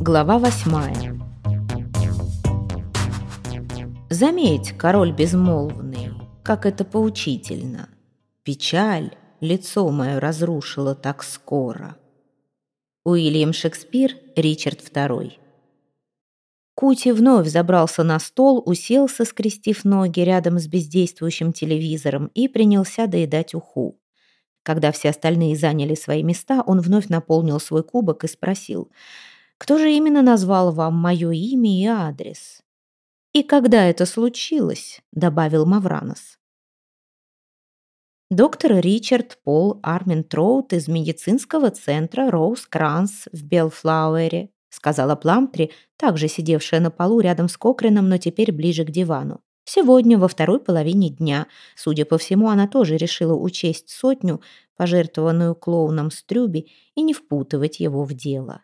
Глава восьмая. Заметь, король безмолвный, как это поучительно. Печаль лицо мое разрушила так скоро. Уильям Шекспир, Ричард II. Кути вновь забрался на стол, уселся, скрестив ноги рядом с бездействующим телевизором и принялся доедать уху. Когда все остальные заняли свои места, он вновь наполнил свой кубок и спросил, «Кто же именно назвал вам мое имя и адрес?» «И когда это случилось?» — добавил Мавранос. Доктор Ричард Пол Армин Троут из медицинского центра Роуз Кранс в Белфлауэре сказала Пламтри, также сидевшая на полу рядом с Кокрином, но теперь ближе к дивану. Сегодня, во второй половине дня, судя по всему, она тоже решила учесть сотню, пожертвованную клоуном Стрюби, и не впутывать его в дело.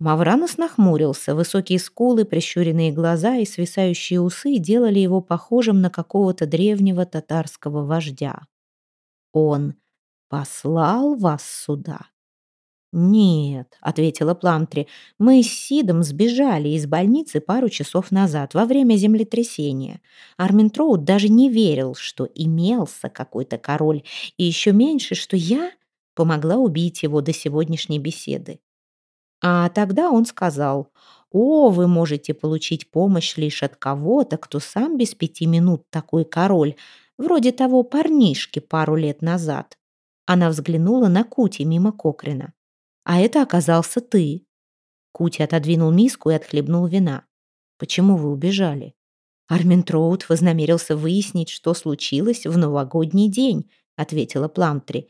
Мавранос нахмурился. Высокие скулы, прищуренные глаза и свисающие усы делали его похожим на какого-то древнего татарского вождя. «Он послал вас сюда?» «Нет», — ответила Пламтри, — «мы с Сидом сбежали из больницы пару часов назад, во время землетрясения. Армин Троуд даже не верил, что имелся какой-то король, и еще меньше, что я помогла убить его до сегодняшней беседы. А тогда он сказал, «О, вы можете получить помощь лишь от кого-то, кто сам без пяти минут такой король, вроде того парнишки пару лет назад». Она взглянула на Кути мимо Кокрина. А это оказался ты. Кути отодвинул миску и отхлебнул вина. Почему вы убежали? Армин Троуд вознамерился выяснить, что случилось в новогодний день, ответила Пламтри,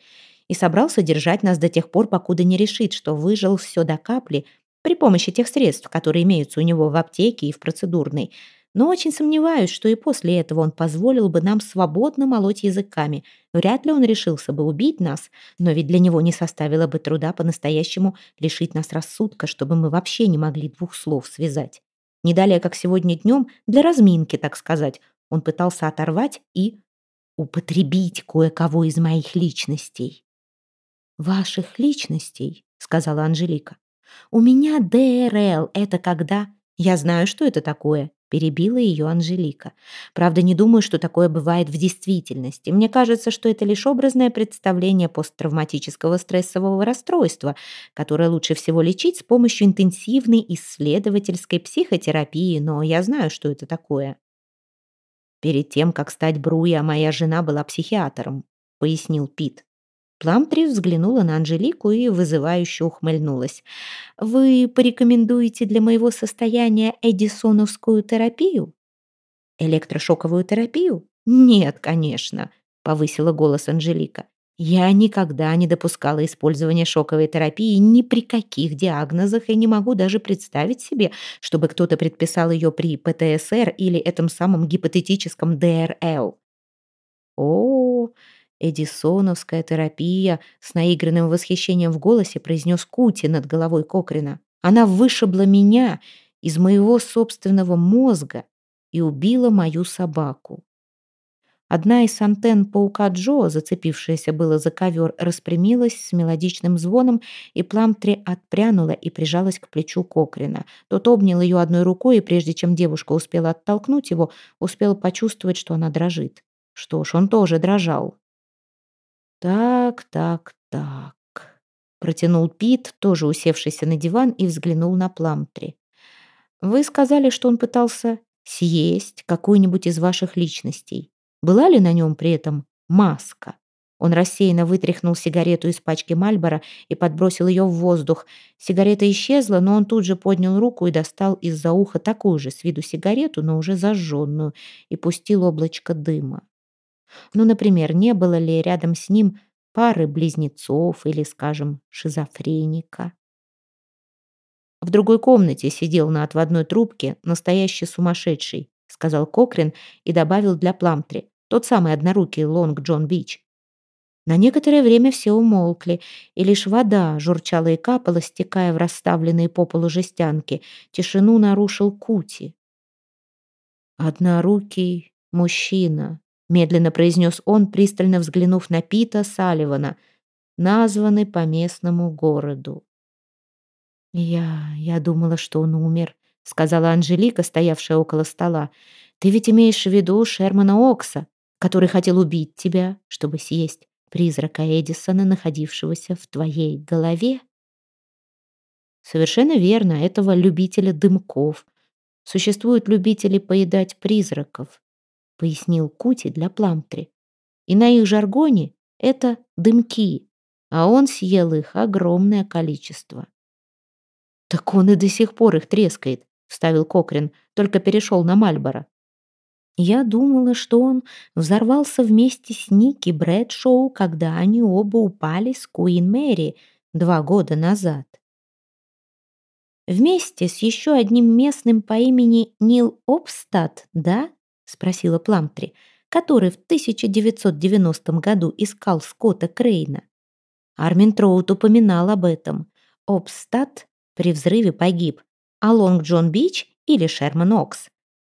и собрался держать нас до тех пор, покуда не решит, что выжил все до капли при помощи тех средств, которые имеются у него в аптеке и в процедурной, но очень сомневаюсь, что и после этого он позволил бы нам свободно молоть языками. Вряд ли он решился бы убить нас, но ведь для него не составило бы труда по-настоящему лишить нас рассудка, чтобы мы вообще не могли двух слов связать. Не далее, как сегодня днем, для разминки, так сказать, он пытался оторвать и употребить кое-кого из моих личностей. «Ваших личностей?» — сказала Анжелика. «У меня ДРЛ — это когда...» «Я знаю, что это такое», Перебила ее Анжелика. Правда, не думаю, что такое бывает в действительности. Мне кажется, что это лишь образное представление посттравматического стрессового расстройства, которое лучше всего лечить с помощью интенсивной исследовательской психотерапии, но я знаю, что это такое. Перед тем, как стать Бруя, моя жена была психиатром, пояснил Пит. Пламтри взглянула на Анжелику и вызывающе ухмыльнулась. «Вы порекомендуете для моего состояния эдисоновскую терапию?» «Электрошоковую терапию?» «Нет, конечно», — повысила голос Анжелика. «Я никогда не допускала использования шоковой терапии ни при каких диагнозах и не могу даже представить себе, чтобы кто-то предписал ее при ПТСР или этом самом гипотетическом ДРЛ». «О, «Эдисоновская терапия», — с наигранным восхищением в голосе произнес Кути над головой Кокрина. «Она вышибла меня из моего собственного мозга и убила мою собаку». Одна из антенн паука Джо, зацепившаяся было за ковер, распрямилась с мелодичным звоном, и Пламтри отпрянула и прижалась к плечу Кокрина. Тот обнял ее одной рукой, и прежде чем девушка успела оттолкнуть его, успел почувствовать, что она дрожит. Что ж, он тоже дрожал. «Так, так, так», — протянул Пит, тоже усевшийся на диван, и взглянул на Пламтри. «Вы сказали, что он пытался съесть какую-нибудь из ваших личностей. Была ли на нем при этом маска?» Он рассеянно вытряхнул сигарету из пачки Мальбора и подбросил ее в воздух. Сигарета исчезла, но он тут же поднял руку и достал из-за уха такую же с виду сигарету, но уже зажженную, и пустил облачко дыма. Ну, например, не было ли рядом с ним пары близнецов или, скажем, шизофреника? В другой комнате сидел на отводной трубке настоящий сумасшедший, сказал Кокрин и добавил для Пламтри, тот самый однорукий Лонг Джон Бич. На некоторое время все умолкли, и лишь вода журчала и капала, стекая в расставленные по полу жестянки. Тишину нарушил Кути. «Однорукий мужчина», медленно произнес он, пристально взглянув на Пита Салливана, названы по местному городу. «Я... я думала, что он умер», — сказала Анжелика, стоявшая около стола. «Ты ведь имеешь в виду Шермана Окса, который хотел убить тебя, чтобы съесть призрака Эдисона, находившегося в твоей голове?» «Совершенно верно, этого любителя дымков. Существуют любители поедать призраков», — пояснил Кути для Пламтри. «И на их жаргоне это дымки, а он съел их огромное количество». «Так он и до сих пор их трескает», — вставил Кокрин, только перешел на Мальборо. Я думала, что он взорвался вместе с Ники Брэдшоу, когда они оба упали с Куин Мэри два года назад. «Вместе с еще одним местным по имени Нил Обстад, да?» — спросила Пламтри, который в 1990 году искал Скотта Крейна. Армин Троут упоминал об этом. Обстад при взрыве погиб, а Лонг Джон Бич или Шерман Окс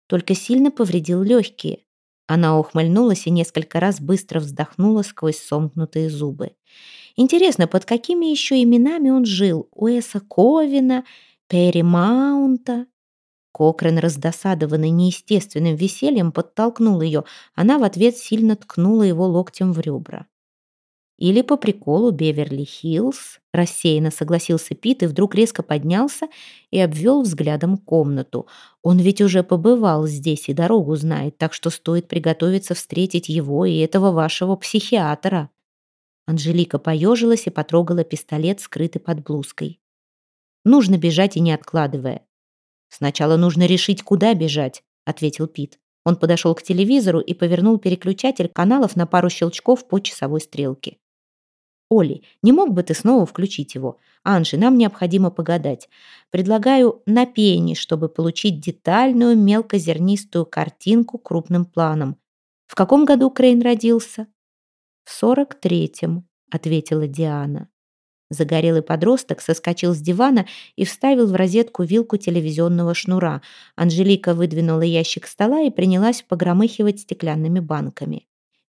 только сильно повредил легкие. Она ухмыльнулась и несколько раз быстро вздохнула сквозь сомкнутые зубы. Интересно, под какими еще именами он жил? Уэса Ковина, Перри Маунта? Кокрен, раздосадованный неестественным весельем, подтолкнул ее. Она в ответ сильно ткнула его локтем в ребра. Или по приколу Беверли-Хиллз, рассеянно согласился Пит и вдруг резко поднялся и обвел взглядом комнату. Он ведь уже побывал здесь и дорогу знает, так что стоит приготовиться встретить его и этого вашего психиатра. Анжелика поежилась и потрогала пистолет, скрытый под блузкой. Нужно бежать и не откладывая. Сначала нужно решить, куда бежать, ответил Пит. Он подошел к телевизору и повернул переключатель каналов на пару щелчков по часовой стрелке. Оли, не мог бы ты снова включить его? Анжи, нам необходимо погадать. Предлагаю на пени, чтобы получить детальную мелкозернистую картинку крупным планом. В каком году Крейн родился? В сорок третьем, ответила Диана. Загорелый подросток соскочил с дивана и вставил в розетку вилку телевизионного шнура. Анжелика выдвинула ящик стола и принялась погромыхивать стеклянными банками.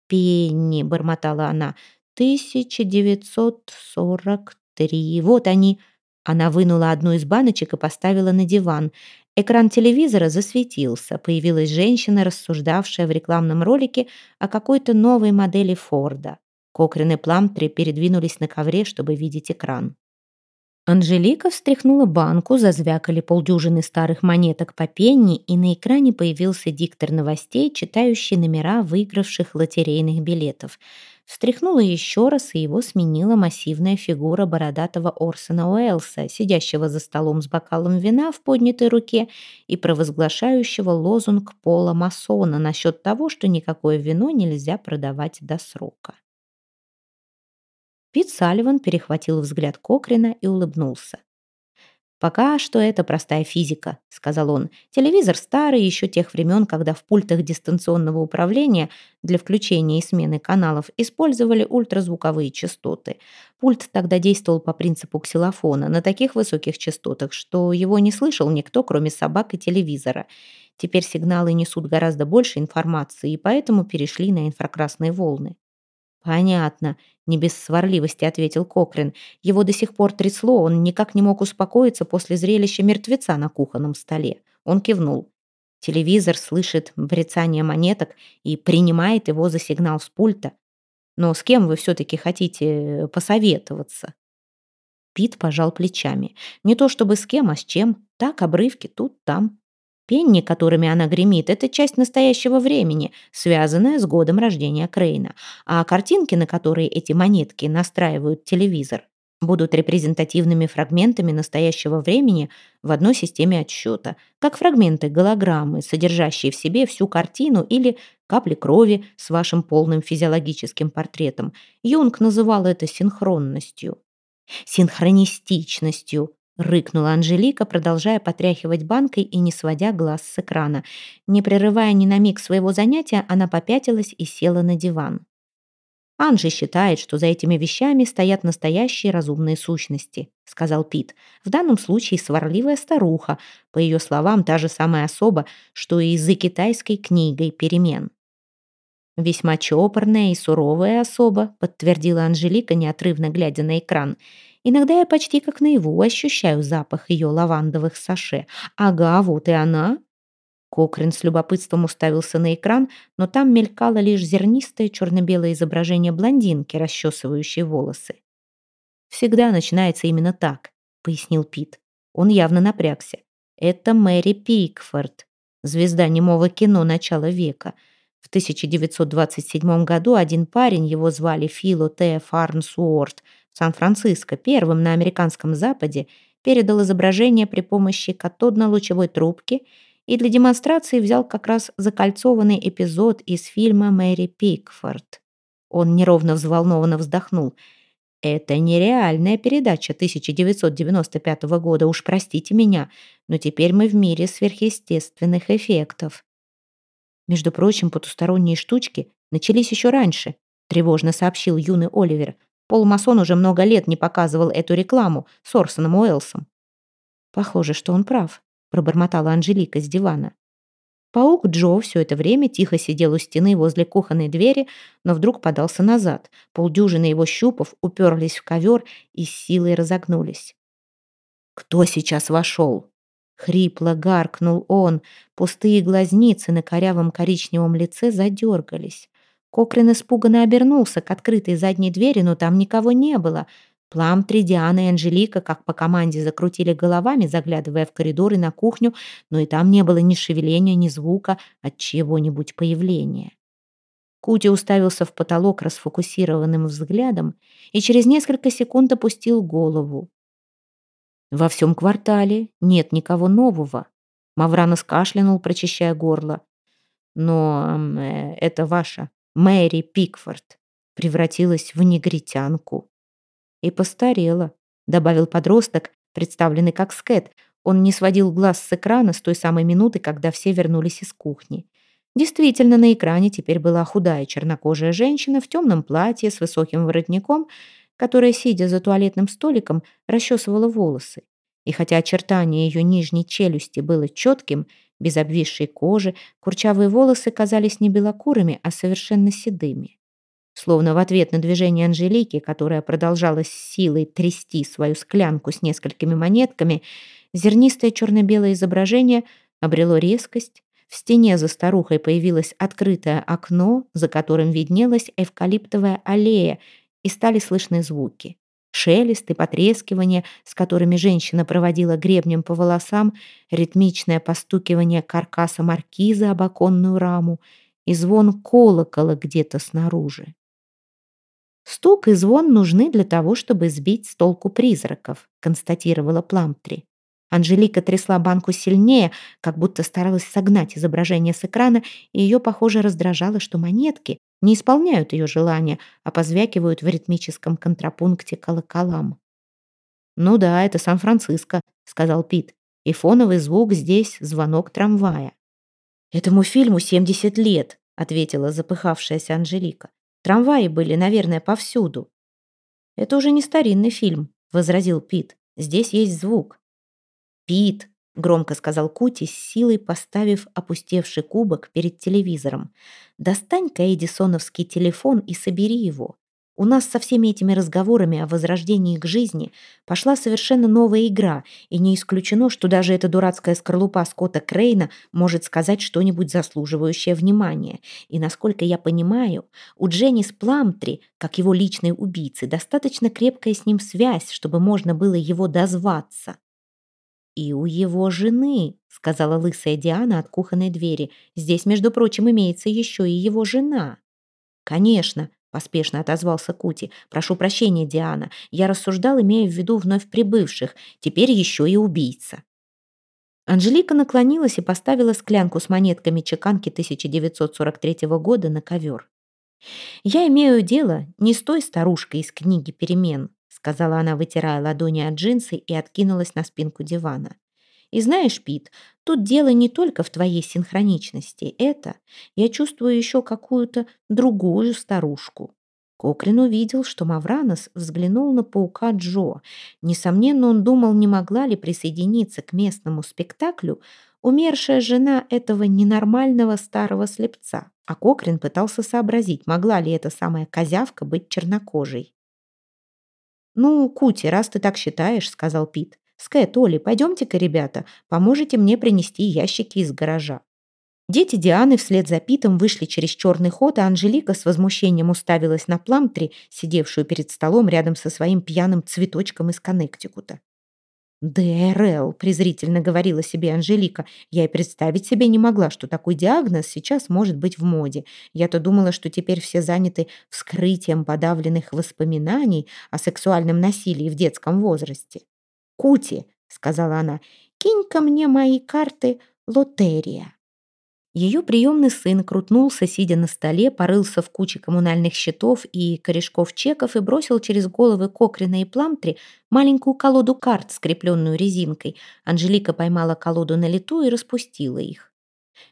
«Пенни», — бормотала она, 1943. Вот они. Она вынула одну из баночек и поставила на диван. Экран телевизора засветился. Появилась женщина, рассуждавшая в рекламном ролике о какой-то новой модели Форда. Кокрин и Пламтри передвинулись на ковре, чтобы видеть экран. Анжелика встряхнула банку, зазвякали полдюжины старых монеток по пенни, и на экране появился диктор новостей, читающий номера выигравших лотерейных билетов – Встряхнула еще раз, и его сменила массивная фигура бородатого Орсона Уэллса, сидящего за столом с бокалом вина в поднятой руке и провозглашающего лозунг Пола Масона насчет того, что никакое вино нельзя продавать до срока. Пит Салливан перехватил взгляд Кокрина и улыбнулся. «Пока что это простая физика», — сказал он. «Телевизор старый, еще тех времен, когда в пультах дистанционного управления для включения и смены каналов использовали ультразвуковые частоты. Пульт тогда действовал по принципу ксилофона на таких высоких частотах, что его не слышал никто, кроме собак и телевизора. Теперь сигналы несут гораздо больше информации, и поэтому перешли на инфракрасные волны. «Понятно», — не без сварливости ответил Кокрин. Его до сих пор трясло, он никак не мог успокоиться после зрелища мертвеца на кухонном столе. Он кивнул. Телевизор слышит брецание монеток и принимает его за сигнал с пульта. Но с кем вы все-таки хотите э, посоветоваться? Пит пожал плечами. Не то чтобы с кем, а с чем. Так, обрывки тут, там. Пенни, которыми она гремит, это часть настоящего времени, связанная с годом рождения Крейна. А картинки, на которые эти монетки настраивают телевизор, будут репрезентативными фрагментами настоящего времени в одной системе отсчета, как фрагменты голограммы, содержащие в себе всю картину или капли крови с вашим полным физиологическим портретом. Юнг называл это синхронностью. Синхронистичностью, Рыкнула Анжелика, продолжая потряхивать банкой и не сводя глаз с экрана. Не прерывая ни на миг своего занятия, она попятилась и села на диван. «Анжи считает, что за этими вещами стоят настоящие разумные сущности», сказал Пит. «В данном случае сварливая старуха, по ее словам, та же самая особа, что и за китайской книгой перемен». «Весьма чопорная и суровая особа», подтвердила Анжелика, неотрывно глядя на экран. Иногда я почти как наяву ощущаю запах ее лавандовых саше. Ага, вот и она. Кокрин с любопытством уставился на экран, но там мелькало лишь зернистое черно-белое изображение блондинки, расчесывающей волосы. «Всегда начинается именно так», — пояснил Пит. Он явно напрягся. «Это Мэри Пикфорд, звезда немого кино начала века. В 1927 году один парень, его звали Фило Т. Фарнсуорт, Сан-Франциско, первым на американском западе, передал изображение при помощи катодно-лучевой трубки и для демонстрации взял как раз закольцованный эпизод из фильма «Мэри Пикфорд». Он неровно взволнованно вздохнул. «Это нереальная передача 1995 года, уж простите меня, но теперь мы в мире сверхъестественных эффектов». Между прочим, потусторонние штучки начались еще раньше, тревожно сообщил юный Оливер. Пол Масон уже много лет не показывал эту рекламу с Орсоном Уэллсом. Похоже, что он прав, пробормотала Анжелика с дивана. Паук Джо все это время тихо сидел у стены возле кухонной двери, но вдруг подался назад. Полдюжины его щупов уперлись в ковер и силой разогнулись. «Кто сейчас вошел?» Хрипло гаркнул он. Пустые глазницы на корявом коричневом лице задергались. Кокрин испуганно обернулся к открытой задней двери, но там никого не было. Пламтри, Диана и Анжелика, как по команде, закрутили головами, заглядывая в коридор и на кухню, но и там не было ни шевеления, ни звука от чего-нибудь появления. Кути уставился в потолок расфокусированным взглядом и через несколько секунд опустил голову. Во всем квартале нет никого нового. Мавранос кашлянул, прочищая горло. Но э, это ваша Мэри Пикфорд превратилась в негритянку. И постарела, добавил подросток, представленный как скет. Он не сводил глаз с экрана с той самой минуты, когда все вернулись из кухни. Действительно, на экране теперь была худая чернокожая женщина в темном платье с высоким воротником, которая, сидя за туалетным столиком, расчесывала волосы. И хотя очертание ее нижней челюсти было четким, без обвисшей кожи, курчавые волосы казались не белокурыми, а совершенно седыми. Словно в ответ на движение Анжелики, которая продолжала с силой трясти свою склянку с несколькими монетками, зернистое черно-белое изображение обрело резкость, в стене за старухой появилось открытое окно, за которым виднелась эвкалиптовая аллея, и стали слышны звуки. Шелест и потрескивание, с которыми женщина проводила гребнем по волосам, ритмичное постукивание каркаса маркиза об оконную раму и звон колокола где-то снаружи. «Стук и звон нужны для того, чтобы сбить с толку призраков», констатировала Пламтри. Анжелика трясла банку сильнее, как будто старалась согнать изображение с экрана, и ее, похоже, раздражало, что монетки не исполняют ее желания, а позвякивают в ритмическом контрапункте колоколам. «Ну да, это Сан-Франциско», — сказал Пит, «и фоновый звук здесь — звонок трамвая». «Этому фильму 70 лет», — ответила запыхавшаяся Анжелика. «Трамваи были, наверное, повсюду». «Это уже не старинный фильм», — возразил Пит. «Здесь есть звук». «Пит», — громко сказал Кути, с силой поставив опустевший кубок перед телевизором, «достань-ка эдисоновский телефон и собери его. У нас со всеми этими разговорами о возрождении к жизни пошла совершенно новая игра, и не исключено, что даже эта дурацкая скорлупа Скотта Крейна может сказать что-нибудь заслуживающее внимания. И, насколько я понимаю, у Дженнис Пламтри, как его личной убийцы, достаточно крепкая с ним связь, чтобы можно было его дозваться. «И у его жены», — сказала лысая Диана от кухонной двери. «Здесь, между прочим, имеется еще и его жена». «Конечно», — поспешно отозвался Кути. «Прошу прощения, Диана. Я рассуждал, имея в виду вновь прибывших. Теперь еще и убийца». Анжелика наклонилась и поставила склянку с монетками чеканки 1943 года на ковер. «Я имею дело не с той старушкой из книги «Перемен», сказала она, вытирая ладони от джинсы и откинулась на спинку дивана. И знаешь, Пит, тут дело не только в твоей синхроничности. Это я чувствую еще какую-то другую старушку. Кокрин увидел, что Мавранос взглянул на паука Джо. Несомненно, он думал, не могла ли присоединиться к местному спектаклю умершая жена этого ненормального старого слепца. А Кокрин пытался сообразить, могла ли эта самая козявка быть чернокожей. «Ну, Кути, раз ты так считаешь», — сказал Пит. «Скэт, Оли, пойдемте-ка, ребята, поможете мне принести ящики из гаража». Дети Дианы вслед за Питом вышли через черный ход, а Анжелика с возмущением уставилась на Пламтри, сидевшую перед столом рядом со своим пьяным цветочком из Коннектикута. «ДРЛ», — презрительно говорила себе Анжелика. «Я и представить себе не могла, что такой диагноз сейчас может быть в моде. Я-то думала, что теперь все заняты вскрытием подавленных воспоминаний о сексуальном насилии в детском возрасте». «Кути», — сказала она, — «кинь-ка мне мои карты лотерия». Ее приемный сын крутнулся, сидя на столе, порылся в куче коммунальных счетов и корешков чеков и бросил через головы Кокрина и Пламтри маленькую колоду карт, скрепленную резинкой. Анжелика поймала колоду на лету и распустила их.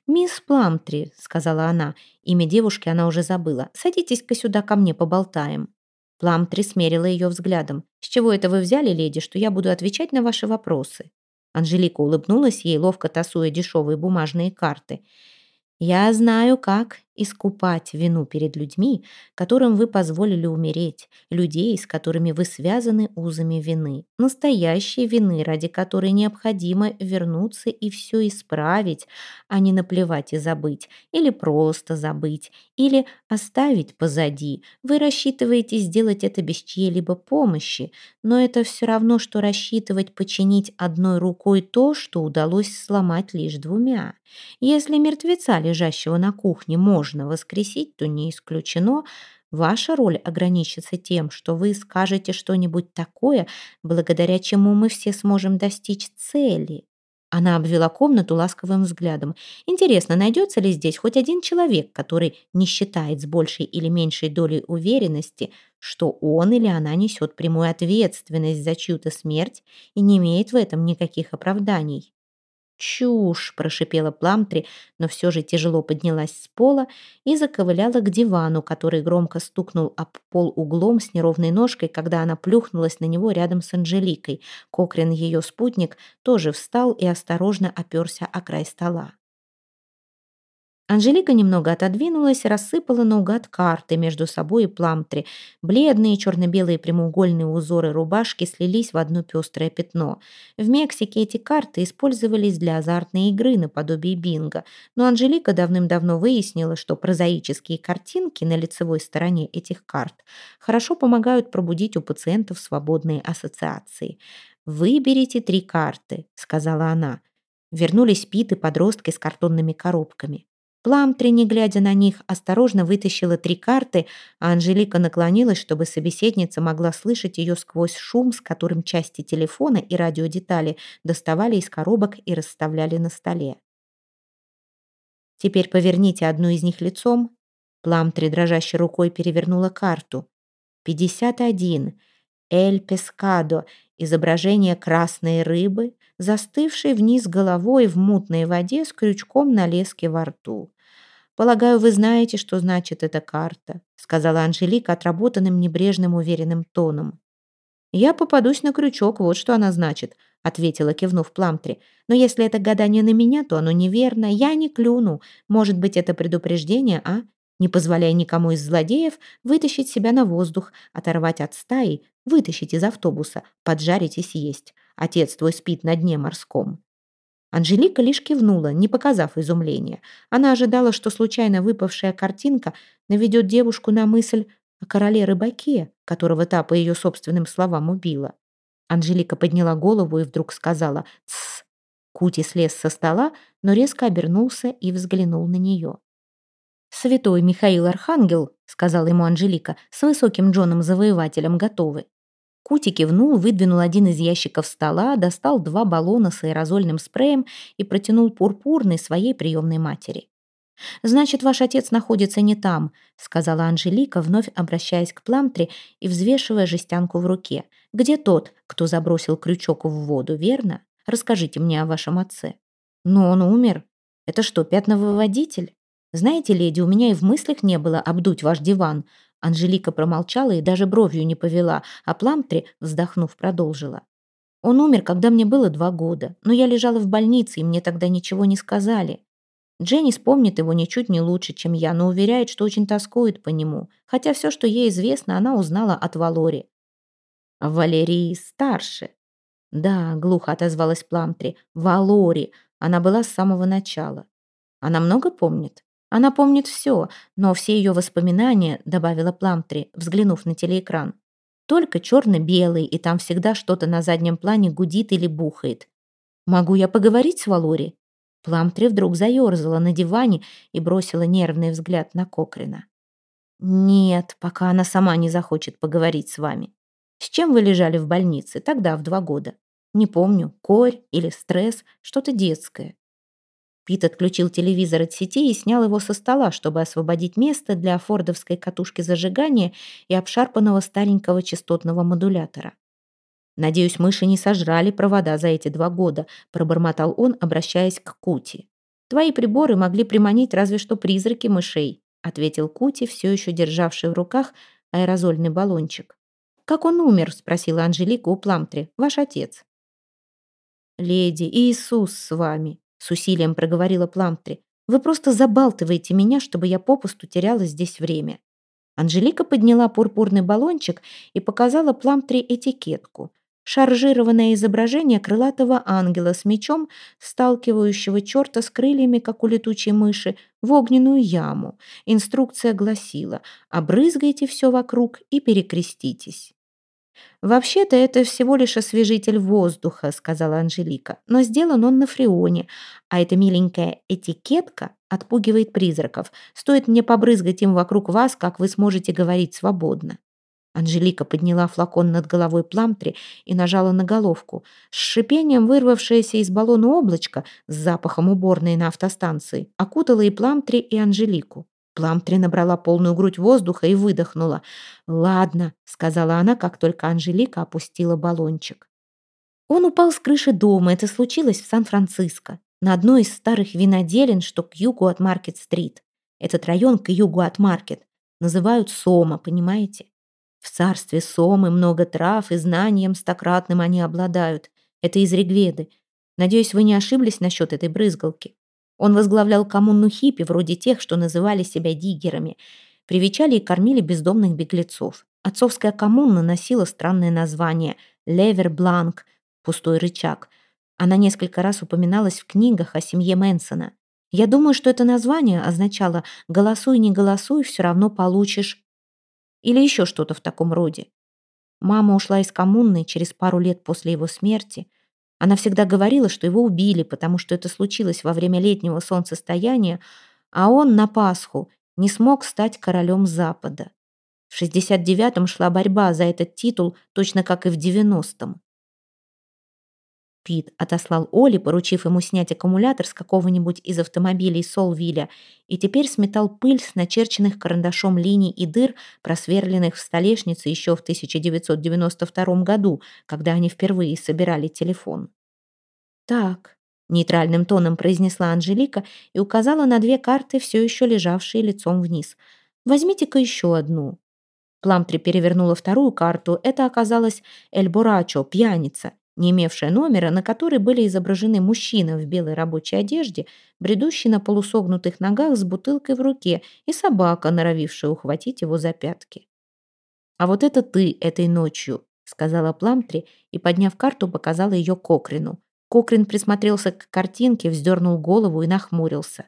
«Мисс Пламтри», — сказала она, имя девушки она уже забыла, «садитесь-ка сюда ко мне поболтаем». Пламтри смерила ее взглядом. «С чего это вы взяли, леди, что я буду отвечать на ваши вопросы?» Анжелика улыбнулась ей, ловко тасуя дешевые бумажные карты. Я знаю, как искупать вину перед людьми, которым вы позволили умереть, людей, с которыми вы связаны узами вины, настоящей вины, ради которой необходимо вернуться и все исправить, а не наплевать и забыть, или просто забыть, или оставить позади. Вы рассчитываете сделать это без чьей-либо помощи, но это все равно, что рассчитывать починить одной рукой то, что удалось сломать лишь двумя. Если мертвеца, лежащего на кухне, можно воскресить, то не исключено, ваша роль ограничится тем, что вы скажете что-нибудь такое, благодаря чему мы все сможем достичь цели. Она обвела комнату ласковым взглядом. Интересно, найдется ли здесь хоть один человек, который не считает с большей или меньшей долей уверенности, что он или она несет прямую ответственность за чью-то смерть и не имеет в этом никаких оправданий? «Чушь!» – прошипела Пламтри, но все же тяжело поднялась с пола и заковыляла к дивану, который громко стукнул об пол углом с неровной ножкой, когда она плюхнулась на него рядом с Анжеликой. Кокрин, ее спутник, тоже встал и осторожно оперся о край стола. Анжелика немного отодвинулась, рассыпала наугад карты между собой и Пламтри. Бледные черно-белые прямоугольные узоры рубашки слились в одно пестрое пятно. В Мексике эти карты использовались для азартной игры наподобие бинго, но Анжелика давным-давно выяснила, что прозаические картинки на лицевой стороне этих карт хорошо помогают пробудить у пациентов свободные ассоциации. «Выберите три карты», — сказала она. Вернулись Пит и подростки с картонными коробками. Пламтри, не глядя на них, осторожно вытащила три карты, а Анжелика наклонилась, чтобы собеседница могла слышать ее сквозь шум, с которым части телефона и радиодетали доставали из коробок и расставляли на столе. «Теперь поверните одну из них лицом». Пламтри дрожащей рукой перевернула карту. «Пятьдесят один. Эль Пескадо. Изображение красной рыбы, застывшей вниз головой в мутной воде с крючком на леске во рту. «Полагаю, вы знаете, что значит эта карта», сказала Анжелика отработанным небрежным уверенным тоном. «Я попадусь на крючок, вот что она значит», ответила, кивнув Пламтри. «Но если это гадание на меня, то оно неверно. Я не клюну. Может быть, это предупреждение, а? Не позволяя никому из злодеев вытащить себя на воздух, оторвать от стаи, вытащить из автобуса, поджарить и съесть. Отец твой спит на дне морском. Анжелика лишь кивнула, не показав изумления. Она ожидала, что случайно выпавшая картинка наведет девушку на мысль о короле-рыбаке, которого та, по ее собственным словам, убила. Анжелика подняла голову и вдруг сказала «Тссс». Кути слез со стола, но резко обернулся и взглянул на нее. «Святой Михаил Архангел», — сказала ему Анжелика, — «с высоким Джоном-завоевателем готовы». Кути кивнул, выдвинул один из ящиков стола, достал два баллона с аэрозольным спреем и протянул пурпурный своей приемной матери. «Значит, ваш отец находится не там», — сказала Анжелика, вновь обращаясь к Пламтре и взвешивая жестянку в руке. «Где тот, кто забросил крючок в воду, верно? Расскажите мне о вашем отце». «Но он умер. Это что, пятновыводитель?» «Знаете, леди, у меня и в мыслях не было обдуть ваш диван. Анжелика промолчала и даже бровью не повела, а Пламтри, вздохнув, продолжила. Он умер, когда мне было два года, но я лежала в больнице, и мне тогда ничего не сказали. Дженни вспомнит его ничуть не лучше, чем я, но уверяет, что очень тоскует по нему, хотя все, что ей известно, она узнала от Валори. Валерии старше. Да, глухо отозвалась Пламтри. Валори. Она была с самого начала. Она много помнит? Она помнит все, но все ее воспоминания, добавила Пламтри, взглянув на телеэкран, только черно-белый, и там всегда что-то на заднем плане гудит или бухает. «Могу я поговорить с Валори?» Пламтри вдруг заерзала на диване и бросила нервный взгляд на Кокрина. «Нет, пока она сама не захочет поговорить с вами. С чем вы лежали в больнице тогда, в два года? Не помню, корь или стресс, что-то детское. Пит отключил телевизор от сети и снял его со стола, чтобы освободить место для фордовской катушки зажигания и обшарпанного старенького частотного модулятора. «Надеюсь, мыши не сожрали провода за эти два года», пробормотал он, обращаясь к Кути. «Твои приборы могли приманить разве что призраки мышей», ответил Кути, все еще державший в руках аэрозольный баллончик. «Как он умер?» спросила Анжелика у Пламтри. «Ваш отец». «Леди, Иисус с вами», с усилием проговорила Пламтри. «Вы просто забалтываете меня, чтобы я попусту теряла здесь время». Анжелика подняла пурпурный баллончик и показала Пламтри этикетку. Шаржированное изображение крылатого ангела с мечом, сталкивающего черта с крыльями, как у летучей мыши, в огненную яму. Инструкция гласила «Обрызгайте все вокруг и перекреститесь». «Вообще-то это всего лишь освежитель воздуха», — сказала Анжелика. «Но сделан он на фреоне, а эта миленькая этикетка отпугивает призраков. Стоит мне побрызгать им вокруг вас, как вы сможете говорить свободно». Анжелика подняла флакон над головой Пламтри и нажала на головку. С шипением вырвавшееся из баллона облачко с запахом уборной на автостанции окутало и Пламтри, и Анжелику. Пламтри набрала полную грудь воздуха и выдохнула. «Ладно», — сказала она, как только Анжелика опустила баллончик. Он упал с крыши дома. Это случилось в Сан-Франциско, на одной из старых виноделин, что к югу от Маркет-стрит. Этот район к югу от Маркет. Называют Сома, понимаете? В царстве Сомы много трав, и знанием стократным они обладают. Это из Ригведы. Надеюсь, вы не ошиблись насчет этой брызгалки. Он возглавлял коммуну хиппи, вроде тех, что называли себя диггерами. Привечали и кормили бездомных беглецов. Отцовская коммуна носила странное название «Левер Бланк» — «Пустой рычаг». Она несколько раз упоминалась в книгах о семье Мэнсона. Я думаю, что это название означало «голосуй, не голосуй, все равно получишь» или еще что-то в таком роде. Мама ушла из коммуны через пару лет после его смерти — она всегда говорила, что его убили, потому что это случилось во время летнего солнцестояния, а он на Пасху не смог стать королем Запада. В 69-м шла борьба за этот титул, точно как и в 90-м. Пит отослал Оли, поручив ему снять аккумулятор с какого-нибудь из автомобилей Солвилля, и теперь сметал пыль с начерченных карандашом линий и дыр, просверленных в столешнице еще в 1992 году, когда они впервые собирали телефон. «Так», — нейтральным тоном произнесла Анжелика и указала на две карты, все еще лежавшие лицом вниз. «Возьмите-ка еще одну». Пламтри перевернула вторую карту. Это оказалась Эль Борачо, пьяница, не имевшая номера, на которой были изображены мужчина в белой рабочей одежде, бредущий на полусогнутых ногах с бутылкой в руке, и собака, норовившая ухватить его за пятки. «А вот это ты этой ночью», — сказала Пламтри и, подняв карту, показала ее Кокрину. Кокрин присмотрелся к картинке, вздернул голову и нахмурился.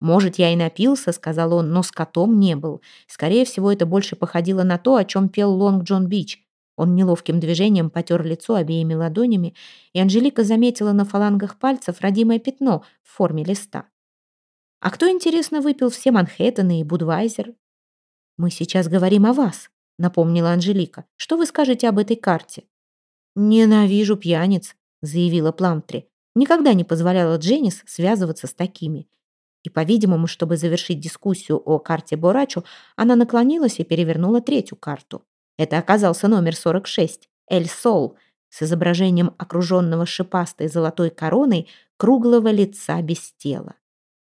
«Может, я и напился», — сказал он, — «но с котом не был. Скорее всего, это больше походило на то, о чем пел Лонг Джон Бич. Он неловким движением потер лицо обеими ладонями, и Анжелика заметила на фалангах пальцев родимое пятно в форме листа. «А кто, интересно, выпил все Манхэттены и Будвайзер?» «Мы сейчас говорим о вас», — напомнила Анжелика. «Что вы скажете об этой карте?» «Ненавижу пьяниц», — заявила Пламтри. «Никогда не позволяла Дженнис связываться с такими». И, по-видимому, чтобы завершить дискуссию о карте Борачо, она наклонилась и перевернула третью карту. Это оказался номер 46, Эль Сол, с изображением окруженного шипастой золотой короной круглого лица без тела.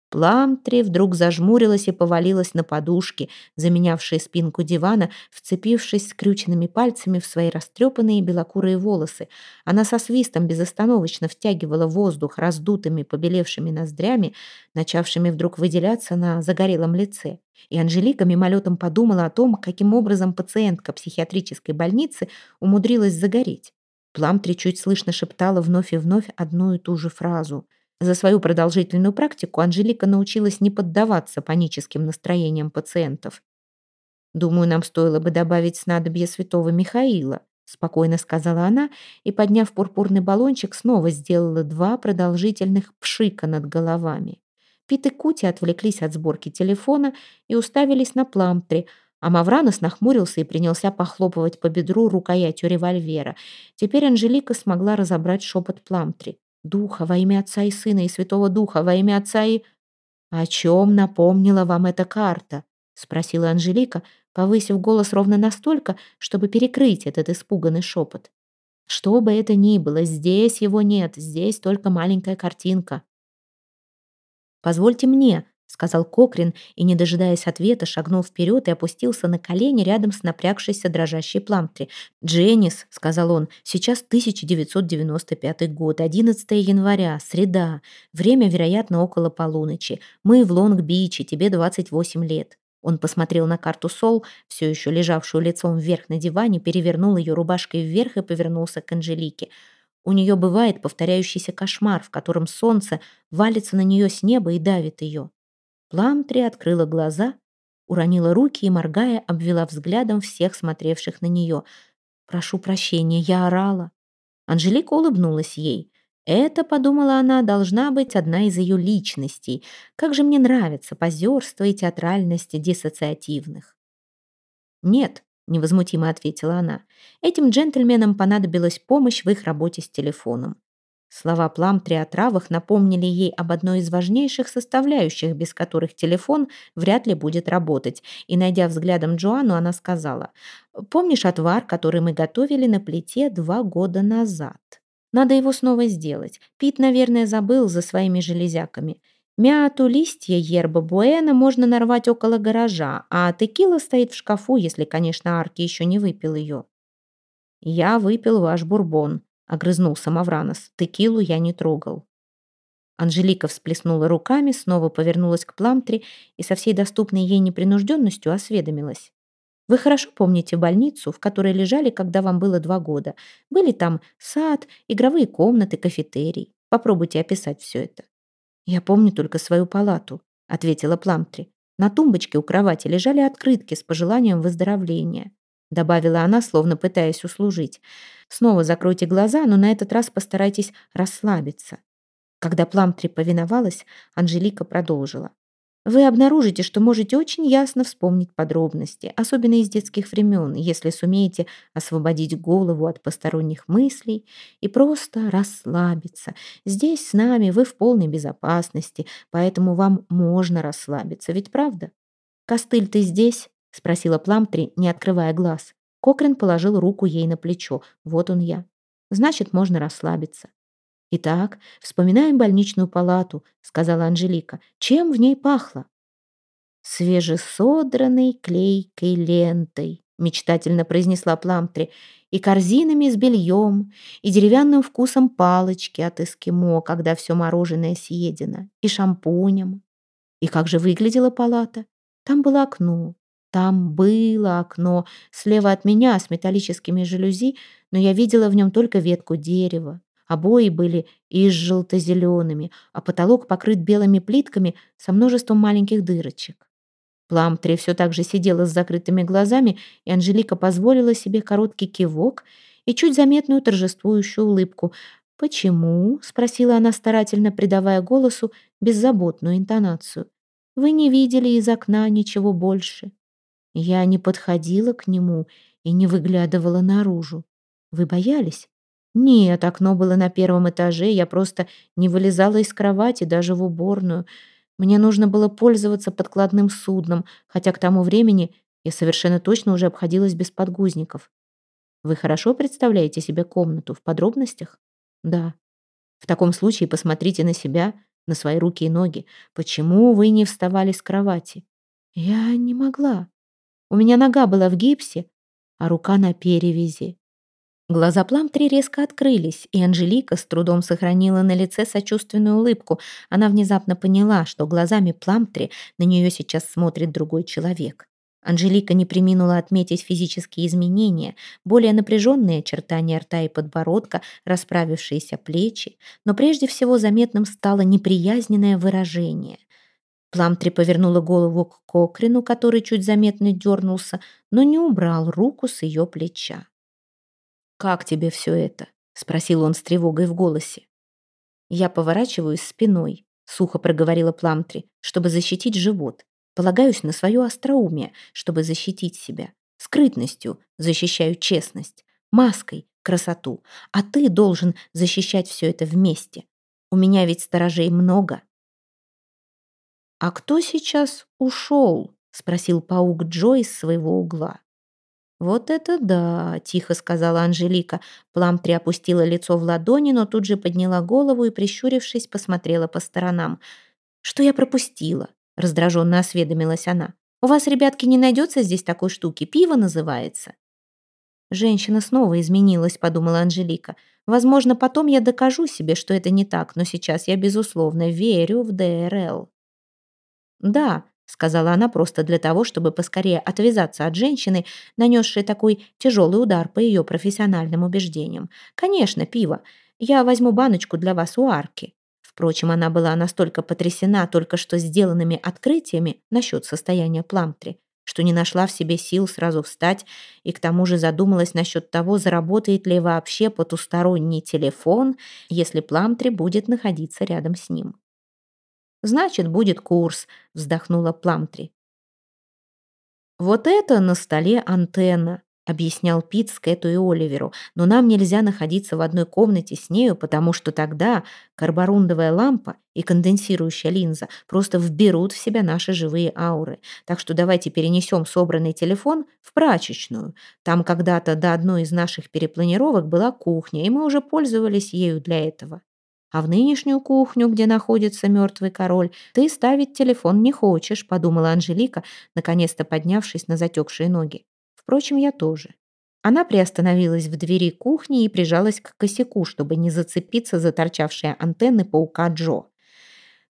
Пламтри вдруг зажмурилась и повалилась на подушки, заменявшие спинку дивана, вцепившись скрюченными пальцами в свои растрепанные белокурые волосы. Она со свистом безостановочно втягивала воздух раздутыми побелевшими ноздрями, начавшими вдруг выделяться на загорелом лице. И Анжелика мимолетом подумала о том, каким образом пациентка психиатрической больницы умудрилась загореть. Пламтри чуть слышно шептала вновь и вновь одну и ту же фразу — за свою продолжительную практику Анжелика научилась не поддаваться паническим настроениям пациентов. «Думаю, нам стоило бы добавить снадобье святого Михаила», спокойно сказала она и, подняв пурпурный баллончик, снова сделала два продолжительных пшика над головами. Пит и Кути отвлеклись от сборки телефона и уставились на пламтре, а Мавранос нахмурился и принялся похлопывать по бедру рукоятью револьвера. Теперь Анжелика смогла разобрать шепот пламтри. Духа во имя Отца и Сына и Святого Духа во имя Отца и... «О чем напомнила вам эта карта?» — спросила Анжелика, повысив голос ровно настолько, чтобы перекрыть этот испуганный шепот. «Что бы это ни было, здесь его нет, здесь только маленькая картинка». «Позвольте мне», — сказал Кокрин и, не дожидаясь ответа, шагнул вперед и опустился на колени рядом с напрягшейся дрожащей пламтри. «Дженнис», — сказал он, — «сейчас 1995 год, 11 января, среда. Время, вероятно, около полуночи. Мы в Лонг-Биче, тебе 28 лет». Он посмотрел на карту Сол, все еще лежавшую лицом вверх на диване, перевернул ее рубашкой вверх и повернулся к Анжелике. У нее бывает повторяющийся кошмар, в котором солнце валится на нее с неба и давит ее. Пламтри открыла глаза, уронила руки и, моргая, обвела взглядом всех смотревших на нее. «Прошу прощения, я орала». Анжелика улыбнулась ей. «Это, — подумала она, — должна быть одна из ее личностей. Как же мне нравится позерство и театральность диссоциативных». «Нет», — невозмутимо ответила она, — «этим джентльменам понадобилась помощь в их работе с телефоном. Слова Пламтри о травах напомнили ей об одной из важнейших составляющих, без которых телефон вряд ли будет работать. И, найдя взглядом Джоанну, она сказала, «Помнишь отвар, который мы готовили на плите два года назад? Надо его снова сделать. Пит, наверное, забыл за своими железяками. Мяту, листья ерба буэна можно нарвать около гаража, а текила стоит в шкафу, если, конечно, Арки еще не выпил ее». «Я выпил ваш бурбон», — огрызнулся Мавранос. «Текилу я не трогал». Анжелика всплеснула руками, снова повернулась к Пламтри и со всей доступной ей непринужденностью осведомилась. «Вы хорошо помните больницу, в которой лежали, когда вам было два года? Были там сад, игровые комнаты, кафетерий. Попробуйте описать все это». «Я помню только свою палату», — ответила Пламтри. На тумбочке у кровати лежали открытки с пожеланием выздоровления добавила она, словно пытаясь услужить. Снова закройте глаза, но на этот раз постарайтесь расслабиться. Когда Пламтри повиновалась, Анжелика продолжила. Вы обнаружите, что можете очень ясно вспомнить подробности, особенно из детских времен, если сумеете освободить голову от посторонних мыслей и просто расслабиться. Здесь с нами вы в полной безопасности, поэтому вам можно расслабиться, ведь правда? Костыль, ты здесь? — спросила Пламтри, не открывая глаз. Кокрин положил руку ей на плечо. «Вот он я. Значит, можно расслабиться». «Итак, вспоминаем больничную палату», — сказала Анжелика. «Чем в ней пахло?» «Свежесодранной клейкой лентой», — мечтательно произнесла Пламтри, «и корзинами с бельем, и деревянным вкусом палочки от эскимо, когда все мороженое съедено, и шампунем. И как же выглядела палата? Там было окно, там было окно, слева от меня, с металлическими жалюзи, но я видела в нем только ветку дерева. Обои были и желто-зелеными, а потолок покрыт белыми плитками со множеством маленьких дырочек. Пламтри все так же сидела с закрытыми глазами, и Анжелика позволила себе короткий кивок и чуть заметную торжествующую улыбку. «Почему?» — спросила она старательно, придавая голосу беззаботную интонацию. «Вы не видели из окна ничего больше?» Я не подходила к нему и не выглядывала наружу. Вы боялись? Нет, окно было на первом этаже, я просто не вылезала из кровати, даже в уборную. Мне нужно было пользоваться подкладным судном, хотя к тому времени я совершенно точно уже обходилась без подгузников. Вы хорошо представляете себе комнату в подробностях? Да. В таком случае посмотрите на себя. на свои руки и ноги. «Почему вы не вставали с кровати?» «Я не могла. У меня нога была в гипсе, а рука на перевязи». Глаза Пламтри резко открылись, и Анжелика с трудом сохранила на лице сочувственную улыбку. Она внезапно поняла, что глазами Пламтри на нее сейчас смотрит другой человек. Анжелика не приминула отметить физические изменения, более напряженные очертания рта и подбородка, расправившиеся плечи, но прежде всего заметным стало неприязненное выражение. Пламтри повернула голову к Кокрину, который чуть заметно дернулся, но не убрал руку с ее плеча. «Как тебе все это?» — спросил он с тревогой в голосе. «Я поворачиваюсь спиной», — сухо проговорила Пламтри, «чтобы защитить живот. Полагаюсь на свое остроумие, чтобы защитить себя. Скрытностью защищаю честность. Маской — красоту. А ты должен защищать все это вместе. У меня ведь сторожей много». «А кто сейчас ушел?» — спросил паук Джо из своего угла. «Вот это да!» — тихо сказала Анжелика. Пламтри опустила лицо в ладони, но тут же подняла голову и, прищурившись, посмотрела по сторонам. «Что я пропустила?» — раздраженно осведомилась она. «У вас, ребятки, не найдется здесь такой штуки? Пиво называется?» «Женщина снова изменилась», — подумала Анжелика. «Возможно, потом я докажу себе, что это не так, но сейчас я, безусловно, верю в ДРЛ». «Да, сказала она просто для того, чтобы поскорее отвязаться от женщины, нанесшей такой тяжелый удар по ее профессиональным убеждениям. «Конечно, пиво. Я возьму баночку для вас у арки». Впрочем, она была настолько потрясена только что сделанными открытиями насчет состояния Пламтри, что не нашла в себе сил сразу встать и к тому же задумалась насчет того, заработает ли вообще потусторонний телефон, если Пламтри будет находиться рядом с ним. Значит, будет курс, вздохнула Пламтри. Вот это на столе антенна, объяснял Пит Скэту и Оливеру, но нам нельзя находиться в одной комнате с нею, потому что тогда карборундовая лампа и конденсирующая линза просто вберут в себя наши живые ауры. Так что давайте перенесем собранный телефон в прачечную. Там когда-то до одной из наших перепланировок была кухня, и мы уже пользовались ею для этого. А в нынешнюю кухню, где находится мертвый король, ты ставить телефон не хочешь, подумала Анжелика, наконец-то поднявшись на затекшие ноги. Впрочем, я тоже. Она приостановилась в двери кухни и прижалась к косяку, чтобы не зацепиться за торчавшие антенны паука Джо.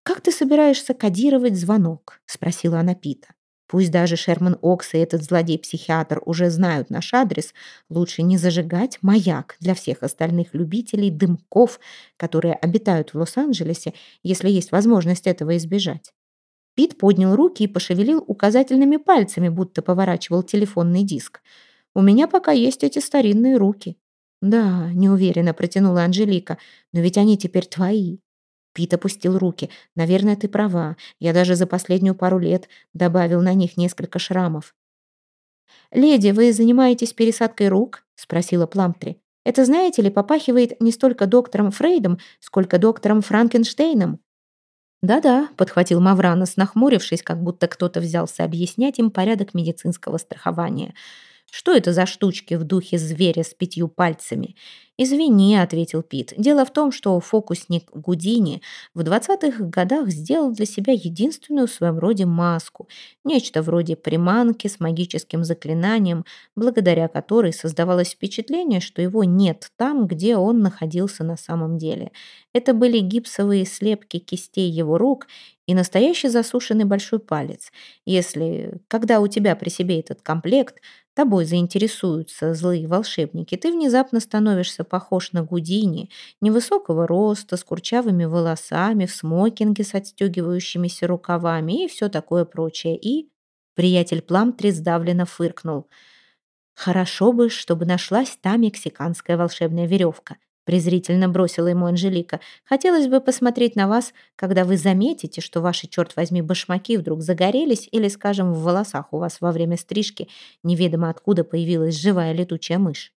«Как ты собираешься кодировать звонок?» — спросила она Пита. Пусть даже Шерман Окс и этот злодей-психиатр уже знают наш адрес, лучше не зажигать маяк для всех остальных любителей дымков, которые обитают в Лос-Анджелесе, если есть возможность этого избежать. Пит поднял руки и пошевелил указательными пальцами, будто поворачивал телефонный диск. «У меня пока есть эти старинные руки». «Да», — неуверенно протянула Анжелика, «но ведь они теперь твои». Пит опустил руки. «Наверное, ты права. Я даже за последнюю пару лет добавил на них несколько шрамов». «Леди, вы занимаетесь пересадкой рук?» — спросила Пламтри. «Это, знаете ли, попахивает не столько доктором Фрейдом, сколько доктором Франкенштейном». «Да-да», — подхватил Мавранос, нахмурившись, как будто кто-то взялся объяснять им порядок медицинского страхования. «Что это за штучки в духе зверя с пятью пальцами? «Извини», — ответил Пит. «Дело в том, что фокусник Гудини в 20-х годах сделал для себя единственную в своем роде маску, нечто вроде приманки с магическим заклинанием, благодаря которой создавалось впечатление, что его нет там, где он находился на самом деле. Это были гипсовые слепки кистей его рук и настоящий засушенный большой палец. Если, когда у тебя при себе этот комплект, тобой заинтересуются злые волшебники, ты внезапно становишься похож на Гудини, невысокого роста, с курчавыми волосами, в смокинге с отстегивающимися рукавами и все такое прочее. И приятель Пламтри сдавленно фыркнул. «Хорошо бы, чтобы нашлась та мексиканская волшебная веревка», презрительно бросила ему Анжелика. «Хотелось бы посмотреть на вас, когда вы заметите, что ваши, черт возьми, башмаки вдруг загорелись или, скажем, в волосах у вас во время стрижки неведомо откуда появилась живая летучая мышь».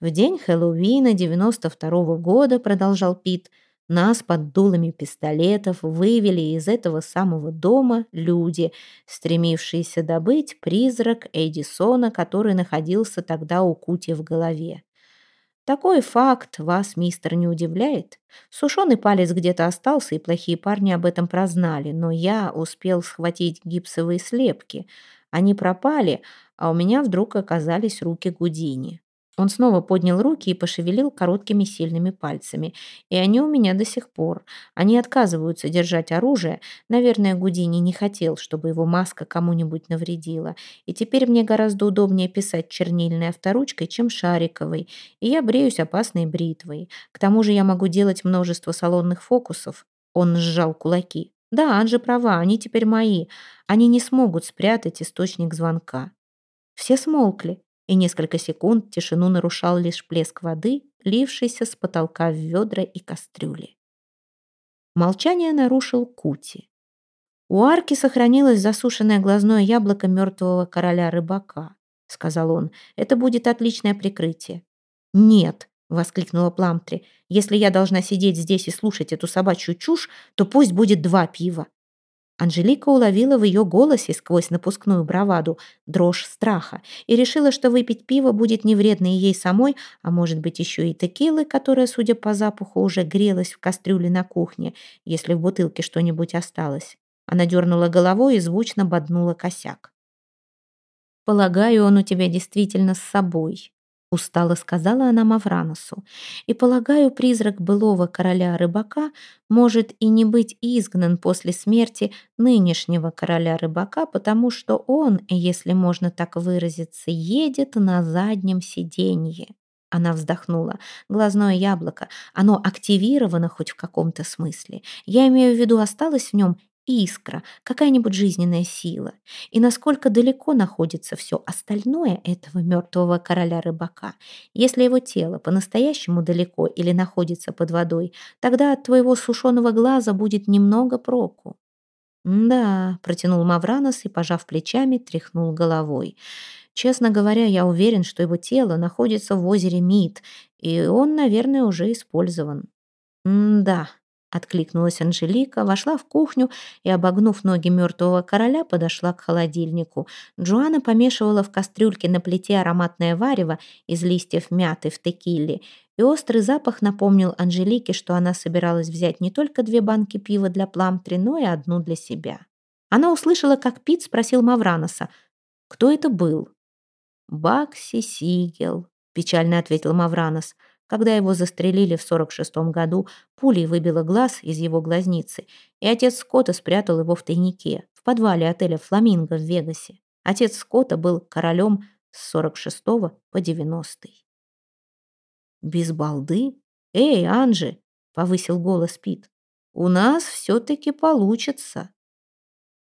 В день Хэллоуина 92 -го года, продолжал Пит, нас под дулами пистолетов вывели из этого самого дома люди, стремившиеся добыть призрак Эдисона, который находился тогда у Кути в голове. Такой факт вас, мистер, не удивляет? Сушеный палец где-то остался, и плохие парни об этом прознали, но я успел схватить гипсовые слепки. Они пропали, а у меня вдруг оказались руки Гудини. Он снова поднял руки и пошевелил короткими сильными пальцами. И они у меня до сих пор. Они отказываются держать оружие. Наверное, Гудини не хотел, чтобы его маска кому-нибудь навредила. И теперь мне гораздо удобнее писать чернильной авторучкой, чем шариковой. И я бреюсь опасной бритвой. К тому же я могу делать множество салонных фокусов. Он сжал кулаки. Да, Анжи права, они теперь мои. Они не смогут спрятать источник звонка. Все смолкли и несколько секунд тишину нарушал лишь плеск воды, лившийся с потолка в ведра и кастрюли. Молчание нарушил Кути. «У арки сохранилось засушенное глазное яблоко мертвого короля-рыбака», — сказал он. «Это будет отличное прикрытие». «Нет», — воскликнула Пламтри, «если я должна сидеть здесь и слушать эту собачью чушь, то пусть будет два пива». Анжелика уловила в ее голосе сквозь напускную браваду дрожь страха и решила, что выпить пиво будет не вредно и ей самой, а может быть еще и текилы, которая, судя по запаху, уже грелась в кастрюле на кухне, если в бутылке что-нибудь осталось. Она дернула головой и звучно боднула косяк. «Полагаю, он у тебя действительно с собой», устало сказала она Мавраносу. И полагаю, призрак былого короля-рыбака может и не быть изгнан после смерти нынешнего короля-рыбака, потому что он, если можно так выразиться, едет на заднем сиденье. Она вздохнула. Глазное яблоко. Оно активировано хоть в каком-то смысле. Я имею в виду, осталось в нем искра, какая-нибудь жизненная сила. И насколько далеко находится все остальное этого мертвого короля-рыбака. Если его тело по-настоящему далеко или находится под водой, тогда от твоего сушеного глаза будет немного проку. «Да», — протянул Мавранос и, пожав плечами, тряхнул головой. «Честно говоря, я уверен, что его тело находится в озере Мид, и он, наверное, уже использован». «Да», Откликнулась Анжелика, вошла в кухню и, обогнув ноги мертвого короля, подошла к холодильнику. Джоанна помешивала в кастрюльке на плите ароматное варево из листьев мяты в текиле, и острый запах напомнил Анжелике, что она собиралась взять не только две банки пива для Пламтри, но и одну для себя. Она услышала, как Пит спросил Мавраноса, кто это был. «Бакси Сигел», — печально ответил Мавранос. Когда его застрелили в 46-м году, пулей выбило глаз из его глазницы, и отец Скотта спрятал его в тайнике, в подвале отеля «Фламинго» в Вегасе. Отец Скотта был королем с 46 по 90 -й. «Без балды? Эй, Анжи!» — повысил голос Пит. «У нас все-таки получится!»